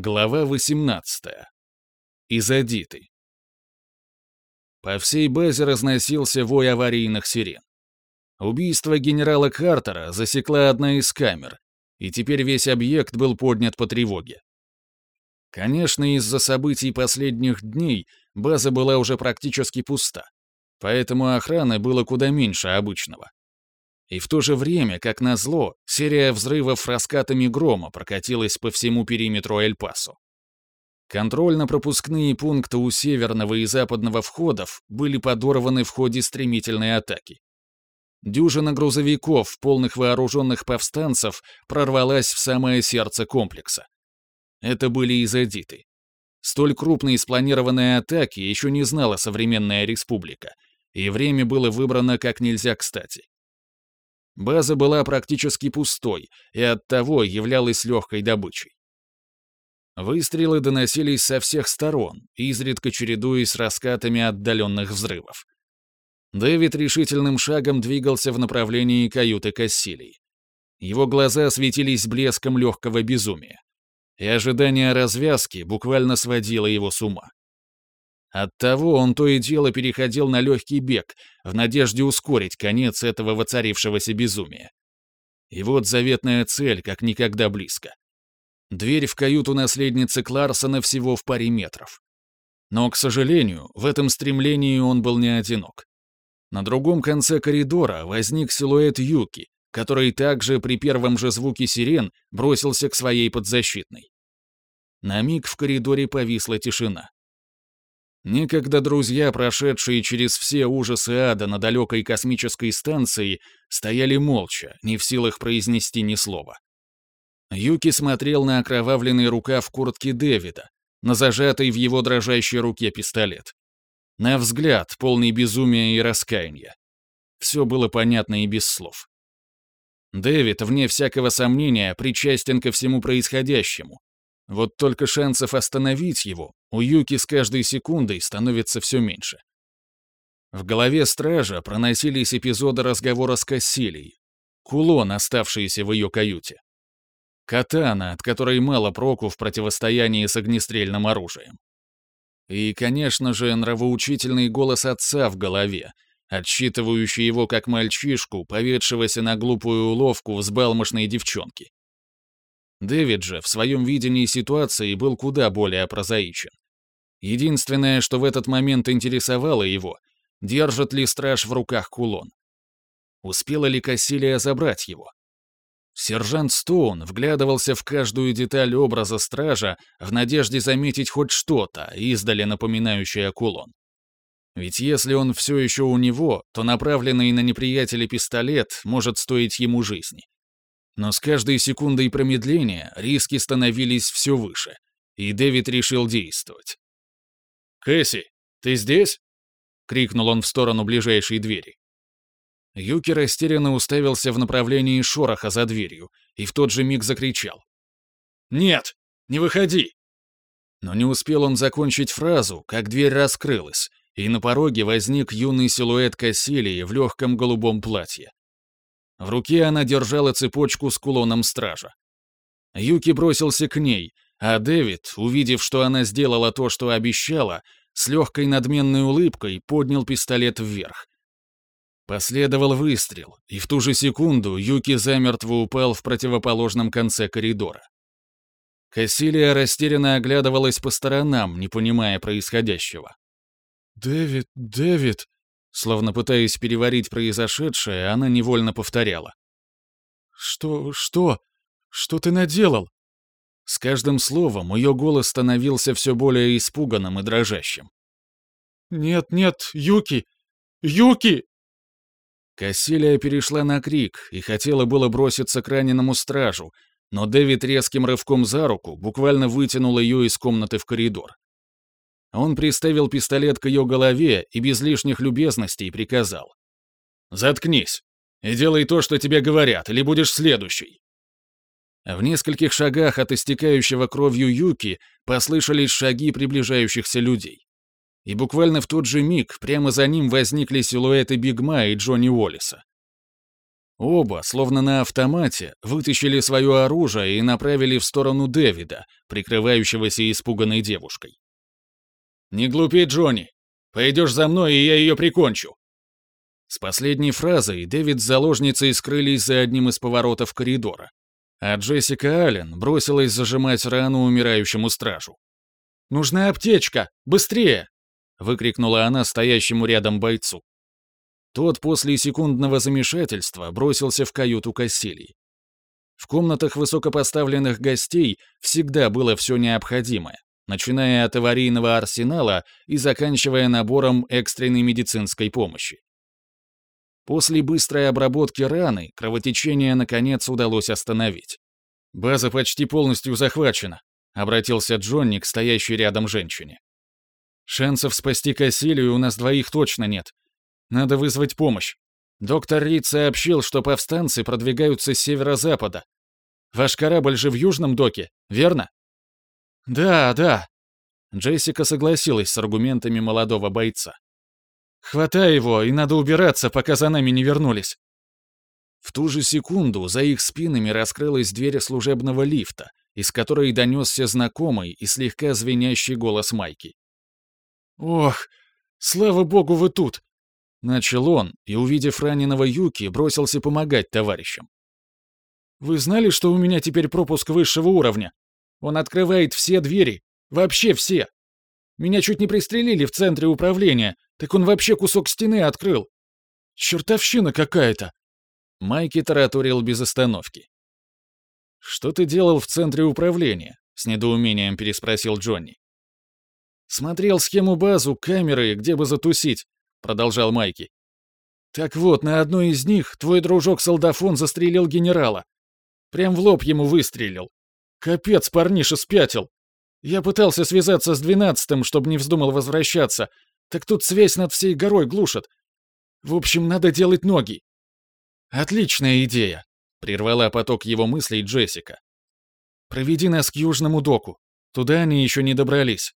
Глава 18. Изодиты. По всей базе разносился вой аварийных сирен. Убийство генерала Картера засекла одна из камер, и теперь весь объект был поднят по тревоге. Конечно, из-за событий последних дней база была уже практически пуста, поэтому охраны было куда меньше обычного. И в то же время, как назло, серия взрывов раскатами грома прокатилась по всему периметру Эль-Пасо. Контрольно-пропускные пункты у северного и западного входов были подорваны в ходе стремительной атаки. Дюжина грузовиков, полных вооруженных повстанцев, прорвалась в самое сердце комплекса. Это были изодиты. Столь крупной спланированной атаки еще не знала современная республика, и время было выбрано как нельзя кстати. База была практически пустой и оттого являлась легкой добычей. Выстрелы доносились со всех сторон, изредка чередуясь с раскатами отдаленных взрывов. Дэвид решительным шагом двигался в направлении каюты Кассилий. Его глаза светились блеском легкого безумия. И ожидание развязки буквально сводило его с ума. Оттого он то и дело переходил на легкий бег, в надежде ускорить конец этого воцарившегося безумия. И вот заветная цель как никогда близко. Дверь в каюту наследницы Кларсона всего в паре метров. Но, к сожалению, в этом стремлении он был не одинок. На другом конце коридора возник силуэт Юки, который также при первом же звуке сирен бросился к своей подзащитной. На миг в коридоре повисла тишина. Некогда друзья, прошедшие через все ужасы ада на далекой космической станции, стояли молча, не в силах произнести ни слова. Юки смотрел на окровавленный рукав куртки Дэвида, на зажатый в его дрожащей руке пистолет. На взгляд, полный безумия и раскаяния. Все было понятно и без слов. Дэвид, вне всякого сомнения, причастен ко всему происходящему, вот только шансов остановить его у Юки с каждой секундой становится все меньше. В голове стража проносились эпизоды разговора с Кассилией, кулон, оставшийся в ее каюте. Катана, от которой мало проку в противостоянии с огнестрельным оружием. И, конечно же, нравоучительный голос отца в голове, отсчитывающий его как мальчишку, поведшегося на глупую уловку взбалмошной девчонки. Дэвид же в своем видении ситуации был куда более прозаичен. Единственное, что в этот момент интересовало его, держит ли страж в руках кулон. Успела ли Кассилия забрать его? Сержант Стоун вглядывался в каждую деталь образа стража в надежде заметить хоть что-то, издали напоминающее кулон. Ведь если он все еще у него, то направленный на неприятеля пистолет может стоить ему жизни. Но с каждой секундой промедления риски становились все выше, и Дэвид решил действовать. «Кэсси, ты здесь?» — крикнул он в сторону ближайшей двери. Юки растерянно уставился в направлении шороха за дверью и в тот же миг закричал. «Нет, не выходи!» Но не успел он закончить фразу, как дверь раскрылась, и на пороге возник юный силуэт Кассилии в легком голубом платье. В руке она держала цепочку с кулоном стража. Юки бросился к ней, а Дэвид, увидев, что она сделала то, что обещала, с легкой надменной улыбкой поднял пистолет вверх. Последовал выстрел, и в ту же секунду Юки замертво упал в противоположном конце коридора. Кассилия растерянно оглядывалась по сторонам, не понимая происходящего. «Дэвид, Дэвид!» Словно пытаясь переварить произошедшее, она невольно повторяла. «Что, что? Что ты наделал?» С каждым словом ее голос становился все более испуганным и дрожащим. «Нет, нет, Юки! Юки!» Кассилия перешла на крик и хотела было броситься к раненому стражу, но Дэвид резким рывком за руку буквально вытянул ее из комнаты в коридор. Он приставил пистолет к ее голове и без лишних любезностей приказал. «Заткнись и делай то, что тебе говорят, или будешь следующий». В нескольких шагах от истекающего кровью Юки послышались шаги приближающихся людей. И буквально в тот же миг прямо за ним возникли силуэты Бигма и Джонни Уоллиса. Оба, словно на автомате, вытащили свое оружие и направили в сторону Дэвида, прикрывающегося испуганной девушкой. «Не глупи, Джонни! Пойдешь за мной, и я ее прикончу!» С последней фразой Дэвид с заложницей скрылись за одним из поворотов коридора, а Джессика Аллен бросилась зажимать рану умирающему стражу. «Нужна аптечка! Быстрее!» — выкрикнула она стоящему рядом бойцу. Тот после секундного замешательства бросился в каюту Кассилии. В комнатах высокопоставленных гостей всегда было все необходимое, начиная от аварийного арсенала и заканчивая набором экстренной медицинской помощи. После быстрой обработки раны кровотечение, наконец, удалось остановить. «База почти полностью захвачена», — обратился Джонни к стоящей рядом женщине. «Шансов спасти Кассилию у нас двоих точно нет. Надо вызвать помощь. Доктор Рид сообщил, что повстанцы продвигаются с северо-запада. Ваш корабль же в южном доке, верно? Да, да. Джессика согласилась с аргументами молодого бойца. Хватай его, и надо убираться, пока за нами не вернулись. В ту же секунду за их спинами раскрылась дверь служебного лифта, из которой донесся знакомый и слегка звенящий голос Майки. «Ох, слава богу, вы тут! Начал он и, увидев раненого Юки, бросился помогать товарищам. «Вы знали, что у меня теперь пропуск высшего уровня? Он открывает все двери, вообще все. Меня чуть не пристрелили в центре управления, так он вообще кусок стены открыл. Чертовщина какая-то!» Майки тараторил без остановки. «Что ты делал в центре управления?» — с недоумением переспросил Джонни. «Смотрел схему-базу, камеры, где бы затусить. — продолжал Майки. «Так вот, на одной из них твой дружок-солдафон застрелил генерала. Прям в лоб ему выстрелил. Капец, парниша спятил. Я пытался связаться с двенадцатым, чтобы не вздумал возвращаться, так тут связь над всей горой глушит. В общем, надо делать ноги». «Отличная идея», — прервала поток его мыслей Джессика. «Проведи нас к южному доку. Туда они еще не добрались».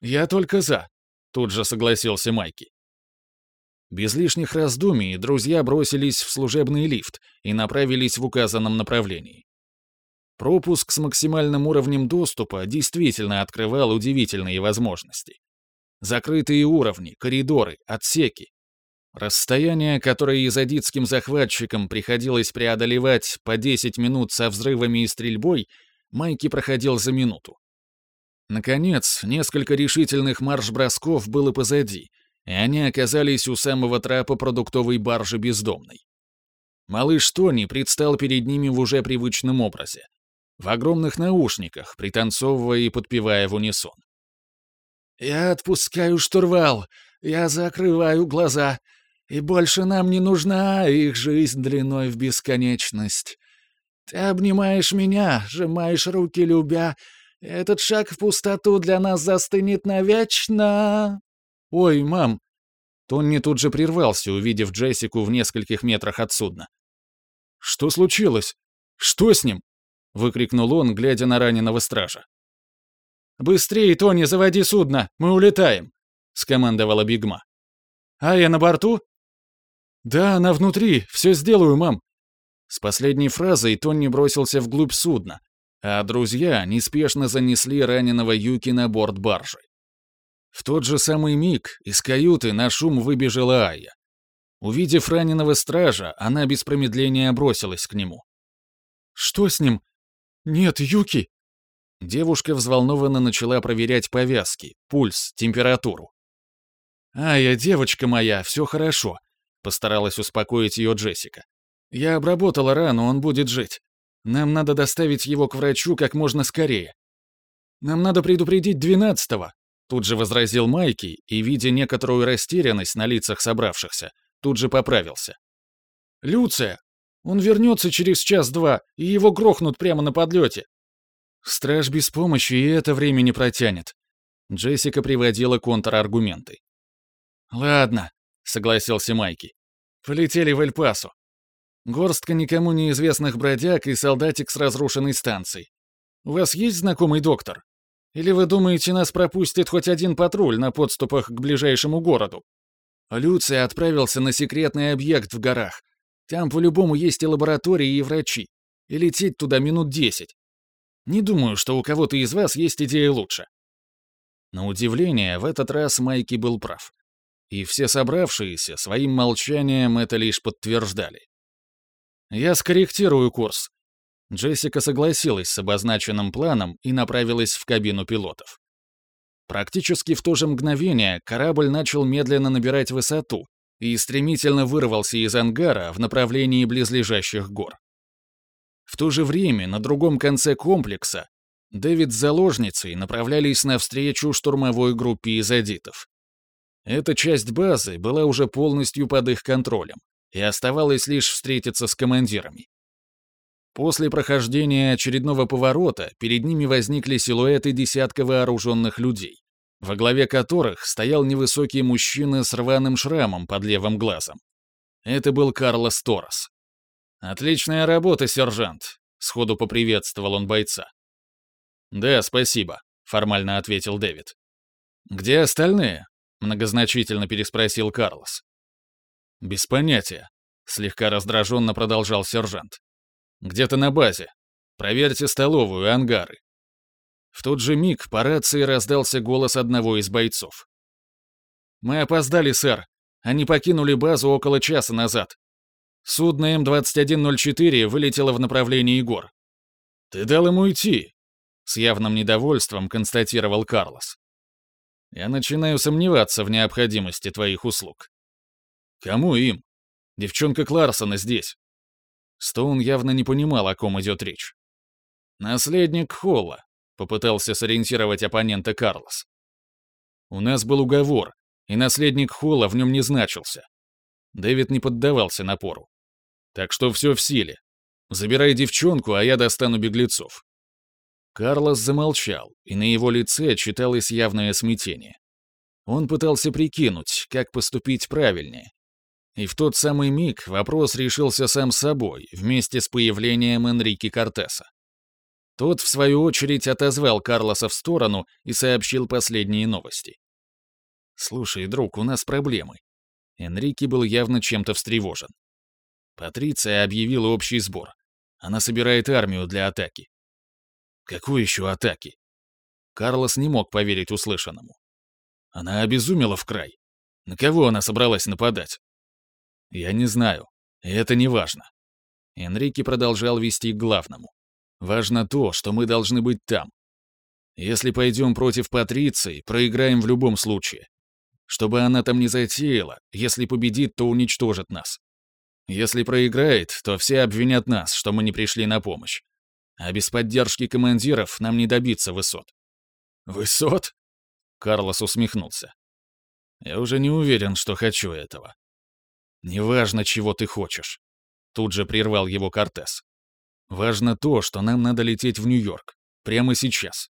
«Я только за», — тут же согласился Майки. Без лишних раздумий друзья бросились в служебный лифт и направились в указанном направлении. Пропуск с максимальным уровнем доступа действительно открывал удивительные возможности. Закрытые уровни, коридоры, отсеки. Расстояние, которое изодитским захватчикам приходилось преодолевать по 10 минут со взрывами и стрельбой, Майки проходил за минуту. Наконец, несколько решительных марш-бросков было позади, и они оказались у самого трапа продуктовой баржи бездомной. Малыш Тони предстал перед ними в уже привычном образе. В огромных наушниках, пританцовывая и подпевая в унисон. «Я отпускаю штурвал, я закрываю глаза, и больше нам не нужна их жизнь длиной в бесконечность. Ты обнимаешь меня, сжимаешь руки любя, этот шаг в пустоту для нас застынет навечно!» «Ой, мам!» Тонни тут же прервался, увидев Джессику в нескольких метрах от судна. «Что случилось? Что с ним?» — выкрикнул он, глядя на раненого стража. «Быстрее, Тони, заводи судно! Мы улетаем!» — скомандовала Бигма. «А я на борту?» «Да, она внутри. Все сделаю, мам». С последней фразой Тони бросился вглубь судна, а друзья неспешно занесли раненого Юки на борт баржи. В тот же самый миг из каюты на шум выбежала Ая. Увидев раненого стража, она без промедления бросилась к нему. «Что с ним? Нет, Юки!» Девушка взволнованно начала проверять повязки, пульс, температуру. «Ая, девочка моя, все хорошо», — постаралась успокоить ее Джессика. «Я обработала рану, он будет жить. Нам надо доставить его к врачу как можно скорее. Нам надо предупредить двенадцатого, Тут же возразил Майки и, видя некоторую растерянность на лицах собравшихся, тут же поправился. «Люция! Он вернется через час-два, и его грохнут прямо на подлете!» «Страж без помощи и это время не протянет», — Джессика приводила контраргументы. «Ладно», — согласился Майки. «Полетели в Эль-Пасо. Горстка никому неизвестных бродяг и солдатик с разрушенной станцией. У вас есть знакомый доктор?» Или вы думаете, нас пропустит хоть один патруль на подступах к ближайшему городу? Люций отправился на секретный объект в горах. Там по-любому есть и лаборатории, и врачи. И лететь туда минут десять. Не думаю, что у кого-то из вас есть идея лучше». На удивление, в этот раз Майки был прав. И все собравшиеся своим молчанием это лишь подтверждали. «Я скорректирую курс». Джессика согласилась с обозначенным планом и направилась в кабину пилотов. Практически в то же мгновение корабль начал медленно набирать высоту и стремительно вырвался из ангара в направлении близлежащих гор. В то же время на другом конце комплекса Дэвид с заложницей направлялись навстречу штурмовой группе изодитов. Эта часть базы была уже полностью под их контролем, и оставалось лишь встретиться с командирами. После прохождения очередного поворота перед ними возникли силуэты десятка вооруженных людей, во главе которых стоял невысокий мужчина с рваным шрамом под левым глазом. Это был Карлос Торос. «Отличная работа, сержант», — сходу поприветствовал он бойца. «Да, спасибо», — формально ответил Дэвид. «Где остальные?» — многозначительно переспросил Карлос. «Без понятия», — слегка раздраженно продолжал сержант. «Где-то на базе. Проверьте столовую и ангары». В тот же миг по рации раздался голос одного из бойцов. «Мы опоздали, сэр. Они покинули базу около часа назад. Судно М-2104 вылетело в направлении гор». «Ты дал ему идти», с явным недовольством констатировал Карлос. «Я начинаю сомневаться в необходимости твоих услуг». «Кому им? Девчонка Кларсона здесь». Стоун явно не понимал, о ком идет речь. «Наследник Холла», — попытался сориентировать оппонента Карлос. «У нас был уговор, и наследник Холла в нем не значился». Дэвид не поддавался напору. «Так что все в силе. Забирай девчонку, а я достану беглецов. Карлос замолчал, и на его лице читалось явное смятение. Он пытался прикинуть, как поступить правильнее. И в тот самый миг вопрос решился сам собой, вместе с появлением Энрике Кортеса. Тот, в свою очередь, отозвал Карлоса в сторону и сообщил последние новости. «Слушай, друг, у нас проблемы». Энрике был явно чем-то встревожен. Патриция объявила общий сбор. Она собирает армию для атаки. Какой еще атаки? Карлос не мог поверить услышанному. Она обезумела в край. На кого она собралась нападать? Я не знаю. И это не важно. Энрике продолжал вести к главному. Важно то, что мы должны быть там. Если пойдем против Патриции, проиграем в любом случае. Чтобы она там не затеяла, если победит, то уничтожит нас. Если проиграет, то все обвинят нас, что мы не пришли на помощь. А без поддержки командиров нам не добиться высот. Высот? Карлос усмехнулся. Я уже не уверен, что хочу этого. Неважно, чего ты хочешь. Тут же прервал его Кортес. Важно то, что нам надо лететь в Нью-Йорк. Прямо сейчас.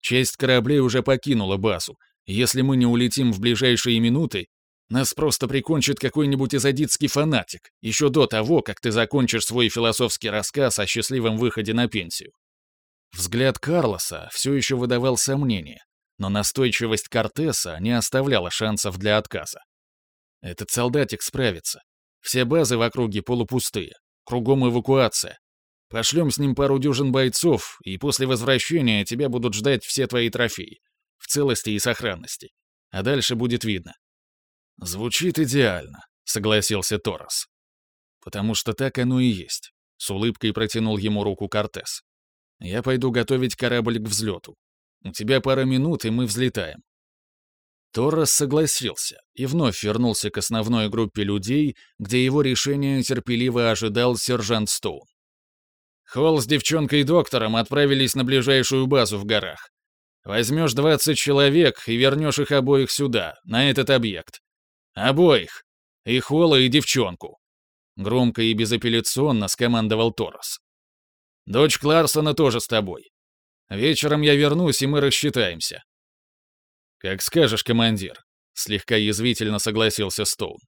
Часть кораблей уже покинула базу. Если мы не улетим в ближайшие минуты, нас просто прикончит какой-нибудь изодитский фанатик, еще до того, как ты закончишь свой философский рассказ о счастливом выходе на пенсию. Взгляд Карлоса все еще выдавал сомнения, но настойчивость Кортеса не оставляла шансов для отказа. Этот солдатик справится. Все базы в округе полупустые. Кругом эвакуация. Пошлем с ним пару дюжин бойцов, и после возвращения тебя будут ждать все твои трофеи. В целости и сохранности. А дальше будет видно. «Звучит идеально», — согласился Торос. «Потому что так оно и есть», — с улыбкой протянул ему руку Кортес. «Я пойду готовить корабль к взлету. У тебя пара минут, и мы взлетаем». Торос согласился и вновь вернулся к основной группе людей, где его решение терпеливо ожидал сержант Стоун. Холл с девчонкой и доктором отправились на ближайшую базу в горах. Возьмешь 20 человек и вернешь их обоих сюда, на этот объект. «Обоих! И Холла, и девчонку!» Громко и безапелляционно скомандовал Торос. «Дочь Кларсона тоже с тобой. Вечером я вернусь, и мы рассчитаемся». «Как скажешь, командир», — слегка язвительно согласился Стоун.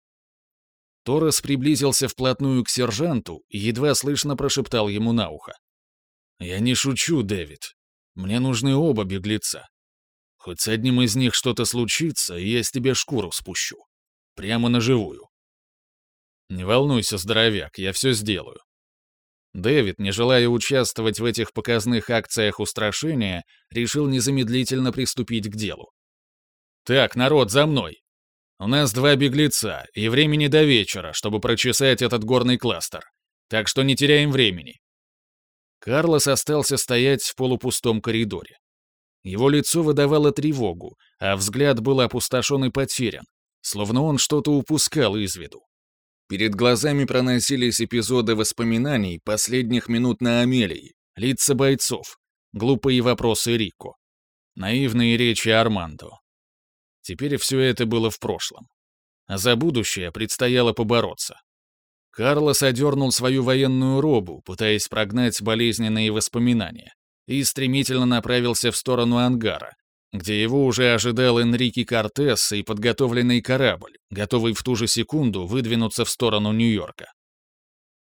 Торос приблизился вплотную к сержанту и едва слышно прошептал ему на ухо. «Я не шучу, Дэвид. Мне нужны оба беглеца. Хоть с одним из них что-то случится, и я с тебя шкуру спущу. Прямо на живую. Не волнуйся, здоровяк, я все сделаю. Дэвид, не желая участвовать в этих показных акциях устрашения, решил незамедлительно приступить к делу. «Так, народ, за мной! У нас два беглеца, и времени до вечера, чтобы прочесать этот горный кластер. Так что не теряем времени». Карлос остался стоять в полупустом коридоре. Его лицо выдавало тревогу, а взгляд был опустошен и потерян, словно он что-то упускал из виду. Перед глазами проносились эпизоды воспоминаний последних минут на Амелии, лица бойцов, глупые вопросы Рико, наивные речи Армандо. Теперь все это было в прошлом. А за будущее предстояло побороться. Карлос одернул свою военную робу, пытаясь прогнать болезненные воспоминания, и стремительно направился в сторону ангара, где его уже ожидал Энрике Кортес и подготовленный корабль, готовый в ту же секунду выдвинуться в сторону Нью-Йорка.